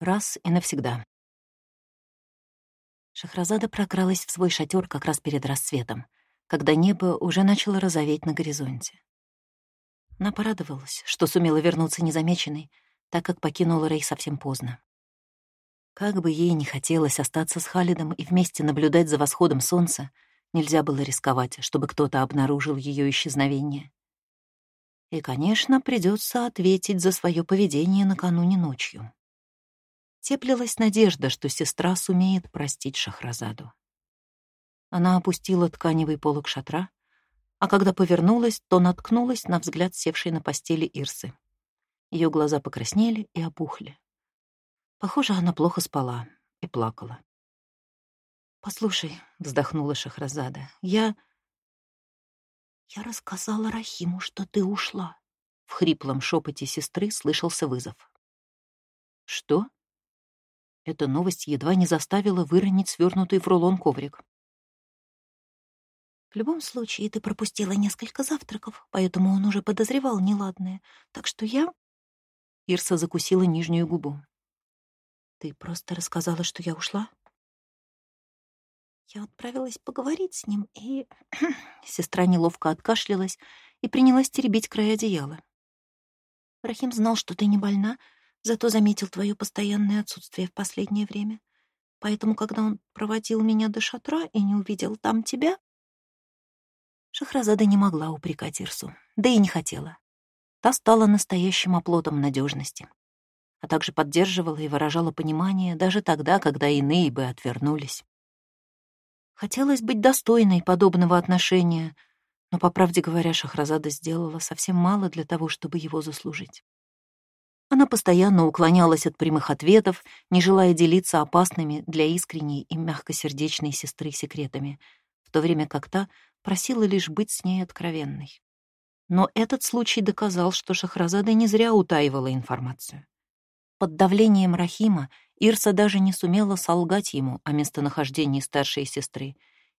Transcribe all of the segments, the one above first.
Раз и навсегда. Шахразада прокралась в свой шатер как раз перед рассветом, когда небо уже начало розоветь на горизонте. Она порадовалась, что сумела вернуться незамеченной, так как покинула Рей совсем поздно. Как бы ей не хотелось остаться с Халидом и вместе наблюдать за восходом солнца, нельзя было рисковать, чтобы кто-то обнаружил ее исчезновение. И, конечно, придется ответить за свое поведение накануне ночью. Теплилась надежда, что сестра сумеет простить Шахразаду. Она опустила тканевый полог шатра, а когда повернулась, то наткнулась на взгляд севшей на постели Ирсы. Ее глаза покраснели и опухли. Похоже, она плохо спала и плакала. «Послушай», — вздохнула Шахразада, — «я...» «Я рассказала Рахиму, что ты ушла». В хриплом шепоте сестры слышался вызов. «Что?» Эта новость едва не заставила выронить свернутый в рулон коврик. В любом случае, ты пропустила несколько завтраков, поэтому он уже подозревал неладное. Так что я... Ирса закусила нижнюю губу. Ты просто рассказала, что я ушла? Я отправилась поговорить с ним, и... Сестра неловко откашлялась и принялась теребить край одеяла. Рахим знал, что ты не больна, зато заметил твое постоянное отсутствие в последнее время. Поэтому, когда он проводил меня до шатра и не увидел там тебя... Шахразада не могла упрекать Ирсу, да и не хотела. Та стала настоящим оплотом надежности, а также поддерживала и выражала понимание даже тогда, когда иные бы отвернулись. Хотелось быть достойной подобного отношения, но, по правде говоря, Шахразада сделала совсем мало для того, чтобы его заслужить. Она постоянно уклонялась от прямых ответов, не желая делиться опасными для искренней и мягкосердечной сестры секретами, в то время как та просила лишь быть с ней откровенной. Но этот случай доказал, что Шахразада не зря утаивала информацию. Под давлением Рахима Ирса даже не сумела солгать ему о местонахождении старшей сестры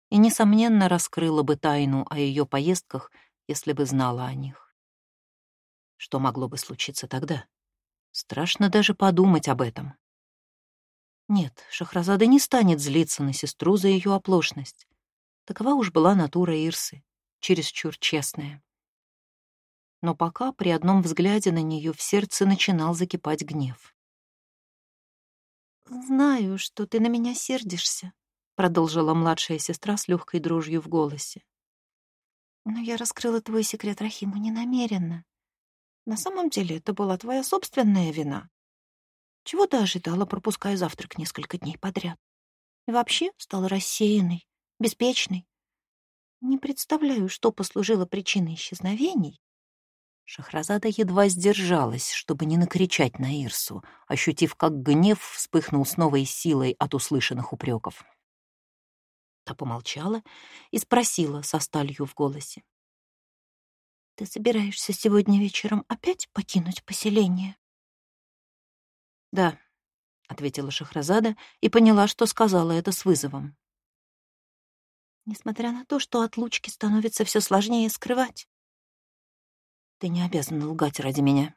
и, несомненно, раскрыла бы тайну о ее поездках, если бы знала о них. Что могло бы случиться тогда? Страшно даже подумать об этом. Нет, Шахразада не станет злиться на сестру за ее оплошность. Такова уж была натура Ирсы, чересчур честная. Но пока при одном взгляде на нее в сердце начинал закипать гнев. «Знаю, что ты на меня сердишься», — продолжила младшая сестра с легкой дрожью в голосе. «Но я раскрыла твой секрет Рахиму ненамеренно. На самом деле это была твоя собственная вина. Чего ты ожидала, пропуская завтрак несколько дней подряд? И вообще стала рассеянной, беспечной. Не представляю, что послужило причиной исчезновений. Шахразада едва сдержалась, чтобы не накричать на Ирсу, ощутив, как гнев вспыхнул с новой силой от услышанных упреков. Та помолчала и спросила со сталью в голосе. Ты собираешься сегодня вечером опять покинуть поселение? Да, ответила Шахразада и поняла, что сказала это с вызовом. Несмотря на то, что отлучки становится все сложнее скрывать. Ты не обязана лгать ради меня.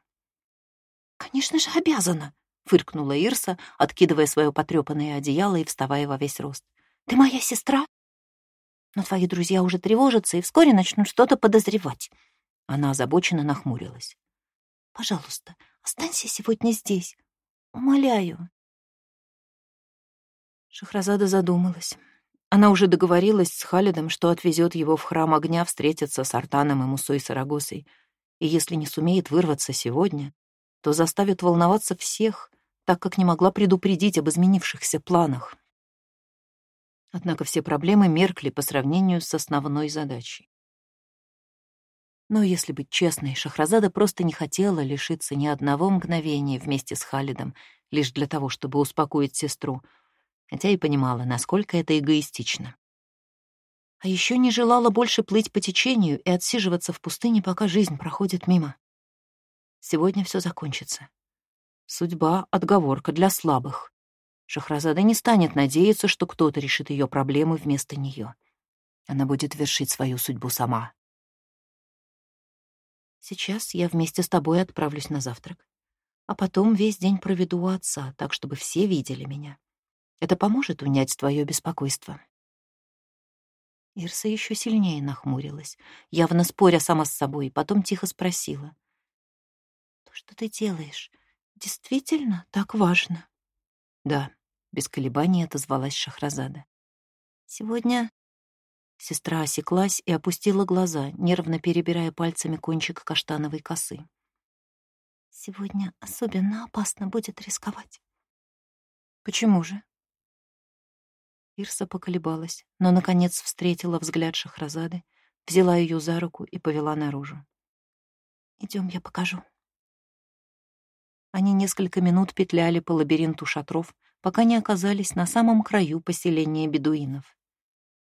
Конечно же, обязана, фыркнула Ирса, откидывая свое потрепанное одеяло и вставая во весь рост. Ты моя сестра? Но твои друзья уже тревожатся и вскоре начнут что-то подозревать. Она озабоченно нахмурилась. «Пожалуйста, останься сегодня здесь. Умоляю». Шахразада задумалась. Она уже договорилась с Халидом, что отвезет его в храм огня встретиться с Артаном и Мусой Сарагосой, и если не сумеет вырваться сегодня, то заставит волноваться всех, так как не могла предупредить об изменившихся планах. Однако все проблемы меркли по сравнению с основной задачей. Но если быть честной, Шахразада просто не хотела лишиться ни одного мгновения вместе с Халидом, лишь для того, чтобы успокоить сестру, хотя и понимала, насколько это эгоистично. А еще не желала больше плыть по течению и отсиживаться в пустыне, пока жизнь проходит мимо. Сегодня все закончится. Судьба — отговорка для слабых. Шахразада не станет надеяться, что кто-то решит ее проблемы вместо нее. Она будет вершить свою судьбу сама. Сейчас я вместе с тобой отправлюсь на завтрак. А потом весь день проведу у отца, так, чтобы все видели меня. Это поможет унять твое беспокойство. Ирса еще сильнее нахмурилась, явно споря сама с собой, потом тихо спросила. «То, что ты делаешь, действительно так важно?» «Да», — без колебаний отозвалась Шахразада. «Сегодня...» Сестра осеклась и опустила глаза, нервно перебирая пальцами кончик каштановой косы. «Сегодня особенно опасно будет рисковать». «Почему же?» Ирса поколебалась, но, наконец, встретила взгляд Шахразады, взяла ее за руку и повела наружу. «Идем, я покажу». Они несколько минут петляли по лабиринту шатров, пока не оказались на самом краю поселения бедуинов.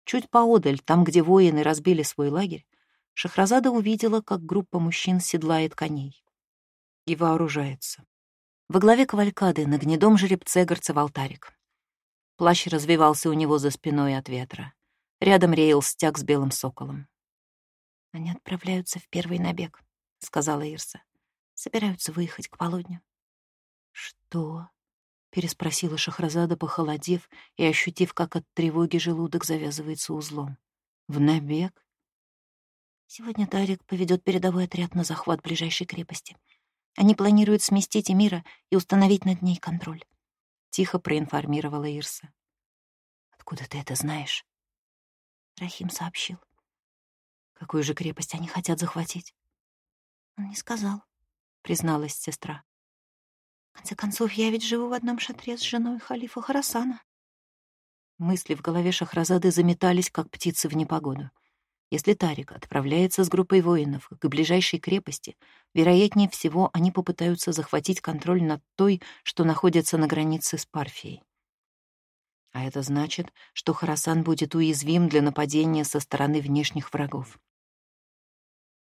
Чуть поодаль, там, где воины разбили свой лагерь, Шахразада увидела, как группа мужчин седлает коней и вооружается. Во главе кавалькады на гнедом жеребце горцевал Тарик. Плащ развивался у него за спиной от ветра. Рядом реял стяг с белым соколом. «Они отправляются в первый набег», — сказала Ирса. «Собираются выехать к полудню». «Что?» — переспросила Шахразада, похолодев и ощутив, как от тревоги желудок завязывается узлом. «В набег?» «Сегодня Тарик поведет передовой отряд на захват ближайшей крепости. Они планируют сместить Эмира и установить над ней контроль. — тихо проинформировала Ирса. «Откуда ты это знаешь?» Рахим сообщил. «Какую же крепость они хотят захватить?» «Он не сказал», — призналась сестра. «В конце концов, я ведь живу в одном шатре с женой халифа Харасана». Мысли в голове Шахразады заметались, как птицы в непогоду. Если Тарик отправляется с группой воинов к ближайшей крепости, вероятнее всего они попытаются захватить контроль над той, что находится на границе с Парфией. А это значит, что Харасан будет уязвим для нападения со стороны внешних врагов.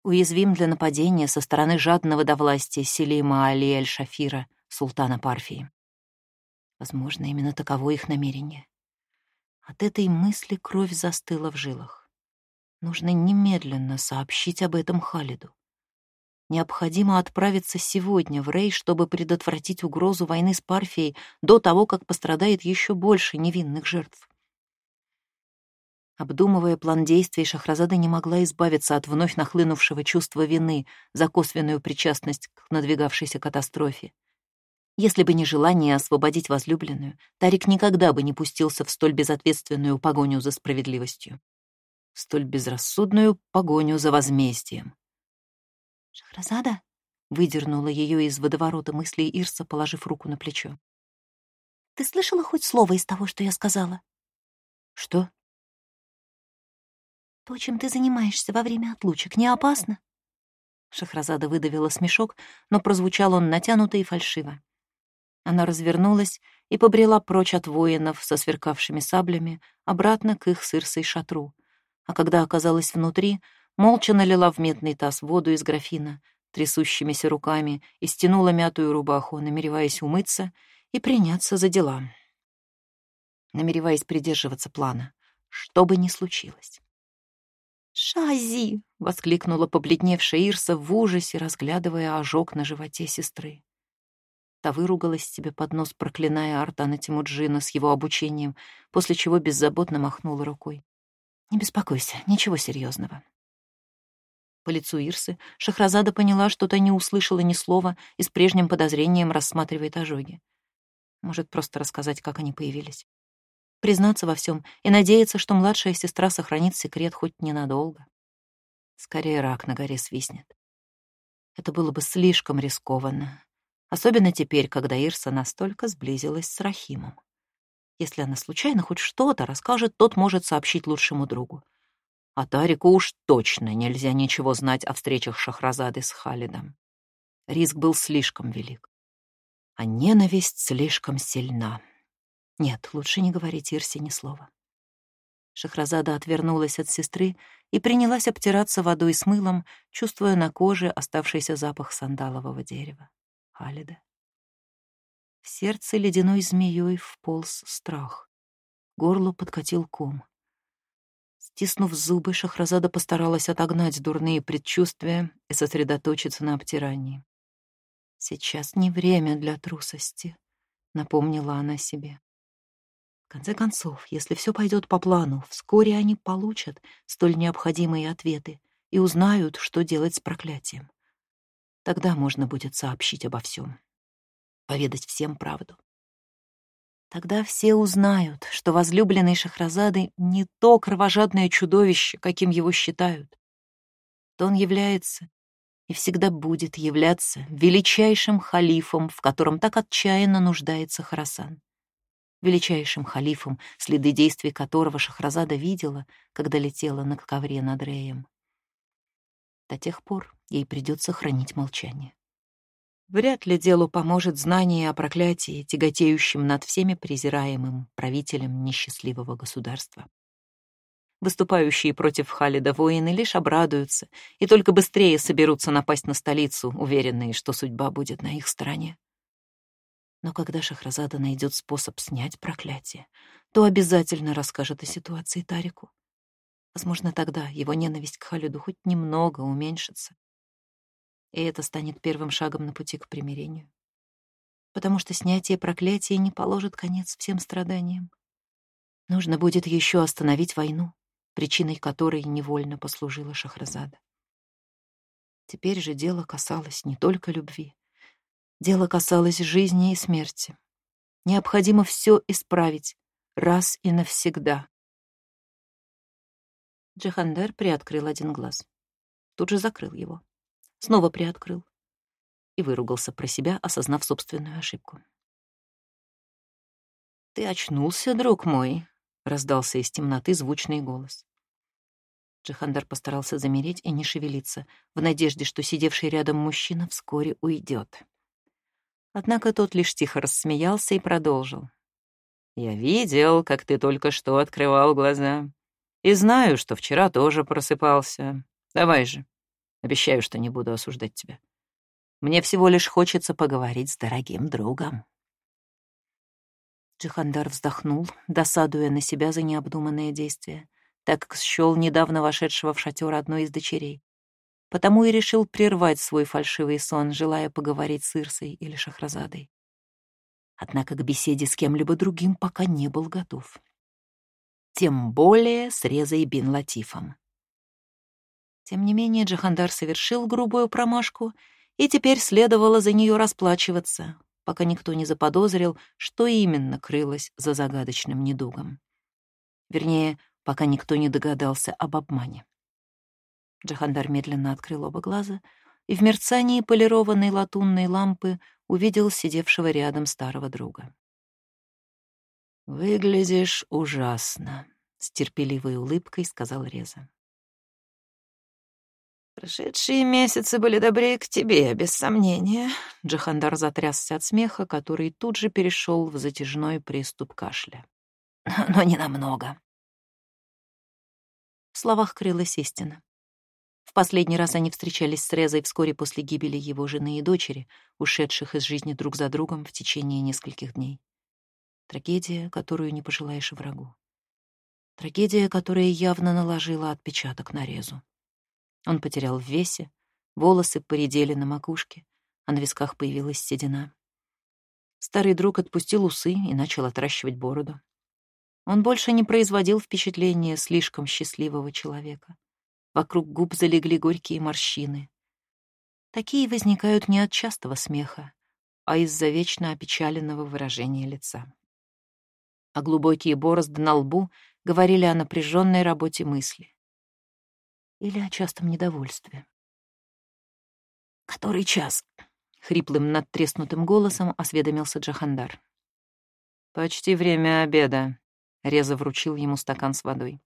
Уязвим для нападения со стороны жадного до власти Селима Али Эль-Шафира, султана Парфии. Возможно, именно таково их намерение. От этой мысли кровь застыла в жилах. Нужно немедленно сообщить об этом Халиду. Необходимо отправиться сегодня в Рей, чтобы предотвратить угрозу войны с Парфией до того, как пострадает еще больше невинных жертв. Обдумывая план действий, Шахразада не могла избавиться от вновь нахлынувшего чувства вины за косвенную причастность к надвигавшейся катастрофе. Если бы не желание освободить возлюбленную, Тарик никогда бы не пустился в столь безответственную погоню за справедливостью столь безрассудную погоню за возмездием. «Шахразада?» — выдернула ее из водоворота мыслей Ирса, положив руку на плечо. «Ты слышала хоть слово из того, что я сказала?» «Что?» «То, чем ты занимаешься во время отлучек, не опасно?» Шахразада выдавила смешок, но прозвучал он натянуто и фальшиво. Она развернулась и побрела прочь от воинов со сверкавшими саблями обратно к их сырсой шатру — а когда оказалась внутри, молча налила в медный таз воду из графина, трясущимися руками и стянула мятую рубаху, намереваясь умыться и приняться за дела. Намереваясь придерживаться плана, что бы ни случилось. «Шази!» — воскликнула побледневшая Ирса в ужасе, разглядывая ожог на животе сестры. Та выругалась себе под нос, проклиная Артана Тимуджина с его обучением, после чего беззаботно махнула рукой. Не беспокойся, ничего серьезного. По лицу Ирсы Шахразада поняла, что та не услышала ни слова и с прежним подозрением рассматривает ожоги. Может, просто рассказать, как они появились. Признаться во всем и надеяться, что младшая сестра сохранит секрет хоть ненадолго. Скорее рак на горе свистнет. Это было бы слишком рискованно, особенно теперь, когда Ирса настолько сблизилась с Рахимом. Если она случайно хоть что-то расскажет, тот может сообщить лучшему другу. А Тарику уж точно нельзя ничего знать о встречах Шахразады с Халидом. Риск был слишком велик. А ненависть слишком сильна. Нет, лучше не говорить Ирсе ни слова. Шахразада отвернулась от сестры и принялась обтираться водой с мылом, чувствуя на коже оставшийся запах сандалового дерева. Халида. В сердце ледяной змеей вполз страх. Горло подкатил ком. Стиснув зубы, Шахразада постаралась отогнать дурные предчувствия и сосредоточиться на обтирании. Сейчас не время для трусости, напомнила она себе. В конце концов, если все пойдет по плану, вскоре они получат столь необходимые ответы и узнают, что делать с проклятием. Тогда можно будет сообщить обо всем, поведать всем правду. Тогда все узнают, что возлюбленный Шахразады не то кровожадное чудовище, каким его считают. То он является и всегда будет являться величайшим халифом, в котором так отчаянно нуждается Харасан. Величайшим халифом, следы действий которого Шахразада видела, когда летела на ковре над Реем. До тех пор ей придется хранить молчание. Вряд ли делу поможет знание о проклятии, тяготеющем над всеми презираемым правителем несчастливого государства. Выступающие против Халида воины лишь обрадуются и только быстрее соберутся напасть на столицу, уверенные, что судьба будет на их стороне. Но когда Шахразада найдет способ снять проклятие, то обязательно расскажет о ситуации Тарику. Возможно, тогда его ненависть к Халиду хоть немного уменьшится и это станет первым шагом на пути к примирению. Потому что снятие проклятия не положит конец всем страданиям. Нужно будет еще остановить войну, причиной которой невольно послужила Шахразада. Теперь же дело касалось не только любви. Дело касалось жизни и смерти. Необходимо все исправить раз и навсегда. Джихандер приоткрыл один глаз. Тут же закрыл его снова приоткрыл и выругался про себя, осознав собственную ошибку. «Ты очнулся, друг мой?» — раздался из темноты звучный голос. Джихандар постарался замереть и не шевелиться, в надежде, что сидевший рядом мужчина вскоре уйдет. Однако тот лишь тихо рассмеялся и продолжил. «Я видел, как ты только что открывал глаза, и знаю, что вчера тоже просыпался. Давай же, Обещаю, что не буду осуждать тебя. Мне всего лишь хочется поговорить с дорогим другом». Джихандар вздохнул, досадуя на себя за необдуманное действие, так как счёл недавно вошедшего в шатер одной из дочерей. Потому и решил прервать свой фальшивый сон, желая поговорить с Ирсой или Шахразадой. Однако к беседе с кем-либо другим пока не был готов. Тем более с Резой бин Латифом. Тем не менее Джахандар совершил грубую промашку, и теперь следовало за нее расплачиваться, пока никто не заподозрил, что именно крылось за загадочным недугом. Вернее, пока никто не догадался об обмане. Джахандар медленно открыл оба глаза и в мерцании полированной латунной лампы увидел сидевшего рядом старого друга. «Выглядишь ужасно», — с терпеливой улыбкой сказал Реза. «Прошедшие месяцы были добрее к тебе, без сомнения». Джахандар затрясся от смеха, который тут же перешел в затяжной приступ кашля. «Но не намного». В словах крылась истина. В последний раз они встречались с Резой вскоре после гибели его жены и дочери, ушедших из жизни друг за другом в течение нескольких дней. Трагедия, которую не пожелаешь врагу. Трагедия, которая явно наложила отпечаток на Резу. Он потерял в весе, волосы поредели на макушке, а на висках появилась седина. Старый друг отпустил усы и начал отращивать бороду. Он больше не производил впечатления слишком счастливого человека. Вокруг губ залегли горькие морщины. Такие возникают не от частого смеха, а из-за вечно опечаленного выражения лица. А глубокие борозды на лбу говорили о напряженной работе мысли или о частом недовольстве. «Который час?» — хриплым надтреснутым голосом осведомился Джахандар. «Почти время обеда», — Реза вручил ему стакан с водой.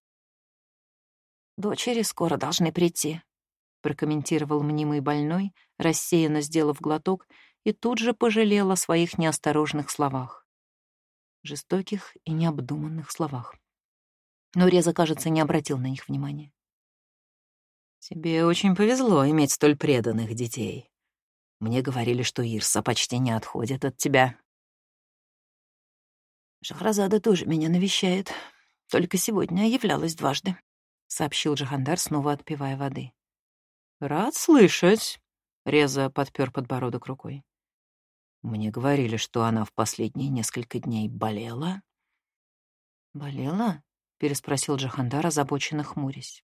«Дочери скоро должны прийти», — прокомментировал мнимый больной, рассеянно сделав глоток, и тут же пожалел о своих неосторожных словах. Жестоких и необдуманных словах. Но Реза, кажется, не обратил на них внимания. Тебе очень повезло иметь столь преданных детей. Мне говорили, что Ирса почти не отходит от тебя. Шахразада тоже меня навещает. Только сегодня являлась дважды, — сообщил Джахандар, снова отпивая воды. Рад слышать. Реза подпер подбородок рукой. Мне говорили, что она в последние несколько дней болела. «Болела?» — переспросил Джахандар, озабоченно хмурясь.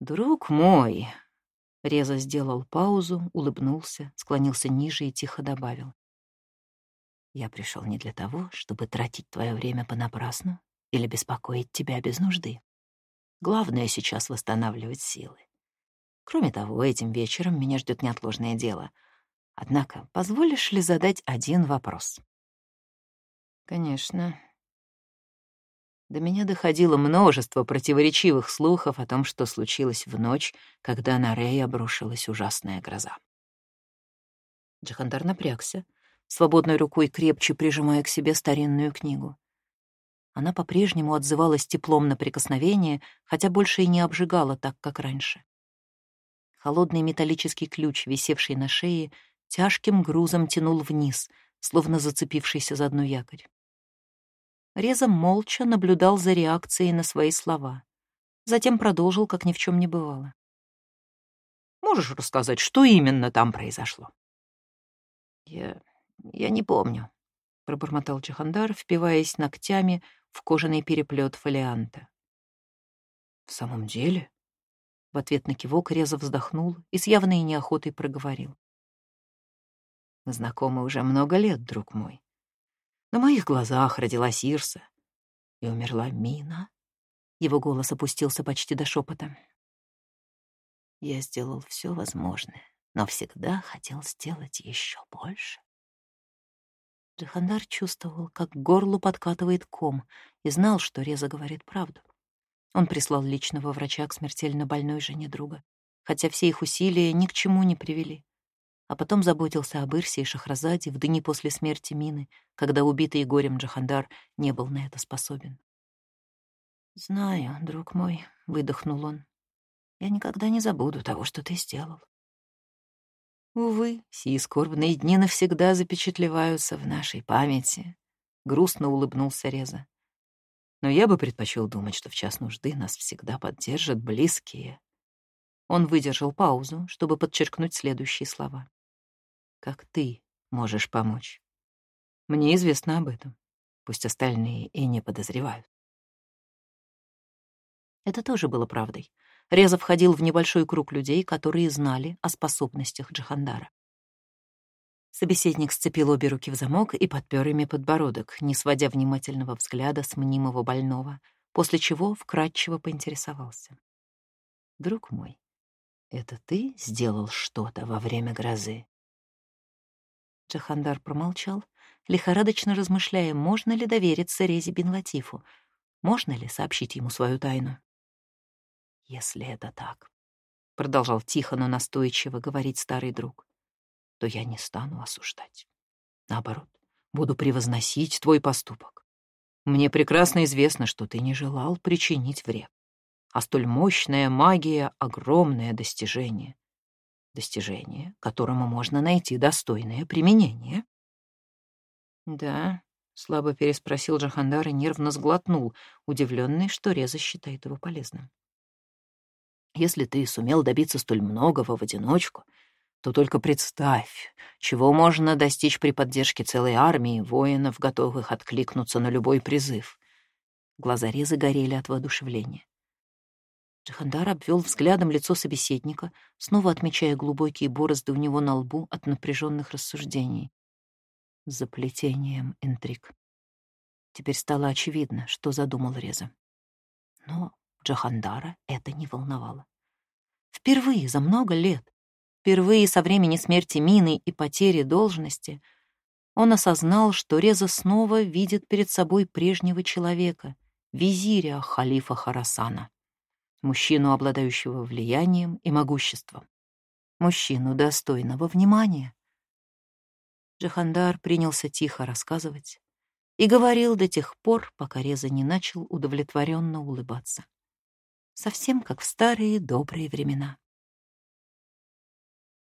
«Друг мой!» — Реза сделал паузу, улыбнулся, склонился ниже и тихо добавил. «Я пришел не для того, чтобы тратить твое время понапрасну или беспокоить тебя без нужды. Главное сейчас восстанавливать силы. Кроме того, этим вечером меня ждет неотложное дело — Однако, позволишь ли задать один вопрос? Конечно. До меня доходило множество противоречивых слухов о том, что случилось в ночь, когда на Рэй обрушилась ужасная гроза. Джахандар напрягся, свободной рукой крепче прижимая к себе старинную книгу. Она по-прежнему отзывалась теплом на прикосновение, хотя больше и не обжигала так, как раньше. Холодный металлический ключ, висевший на шее, тяжким грузом тянул вниз, словно зацепившийся за одну якорь. Реза молча наблюдал за реакцией на свои слова. Затем продолжил, как ни в чем не бывало. «Можешь рассказать, что именно там произошло?» «Я... я не помню», — пробормотал Чахандар, впиваясь ногтями в кожаный переплет фолианта. «В самом деле?» В ответ на кивок Реза вздохнул и с явной неохотой проговорил. Мы знакомы уже много лет, друг мой. На моих глазах родилась Ирса, и умерла Мина. Его голос опустился почти до шепота. Я сделал все возможное, но всегда хотел сделать еще больше. Джихандар чувствовал, как к горлу подкатывает ком, и знал, что Реза говорит правду. Он прислал личного врача к смертельно больной жене друга, хотя все их усилия ни к чему не привели а потом заботился об Ирсе и Шахразаде в дни после смерти Мины, когда убитый горем Джахандар не был на это способен. «Знаю, друг мой», — выдохнул он. «Я никогда не забуду того, что ты сделал». Увы, сии скорбные дни навсегда запечатлеваются в нашей памяти, — грустно улыбнулся Реза. Но я бы предпочел думать, что в час нужды нас всегда поддержат близкие. Он выдержал паузу, чтобы подчеркнуть следующие слова как ты можешь помочь. Мне известно об этом. Пусть остальные и не подозревают. Это тоже было правдой. Реза входил в небольшой круг людей, которые знали о способностях Джахандара. Собеседник сцепил обе руки в замок и подпер ими подбородок, не сводя внимательного взгляда с мнимого больного, после чего вкратчиво поинтересовался. «Друг мой, это ты сделал что-то во время грозы?» Джахандар промолчал, лихорадочно размышляя, можно ли довериться Рези бин Латифу, можно ли сообщить ему свою тайну. «Если это так», — продолжал тихо, но настойчиво говорить старый друг, «то я не стану осуждать. Наоборот, буду превозносить твой поступок. Мне прекрасно известно, что ты не желал причинить вред, а столь мощная магия — огромное достижение достижение, которому можно найти достойное применение. «Да», — слабо переспросил Джахандар и нервно сглотнул, удивленный, что Реза считает его полезным. «Если ты сумел добиться столь многого в одиночку, то только представь, чего можно достичь при поддержке целой армии воинов, готовых откликнуться на любой призыв». Глаза Резы горели от воодушевления. Джахандар обвел взглядом лицо собеседника, снова отмечая глубокие борозды у него на лбу от напряженных рассуждений. Заплетением интриг. Теперь стало очевидно, что задумал Реза. Но Джахандара это не волновало. Впервые за много лет, впервые со времени смерти Мины и потери должности, он осознал, что Реза снова видит перед собой прежнего человека, визиря халифа Харасана мужчину, обладающего влиянием и могуществом, мужчину, достойного внимания. Джахандар принялся тихо рассказывать и говорил до тех пор, пока Реза не начал удовлетворенно улыбаться. Совсем как в старые добрые времена.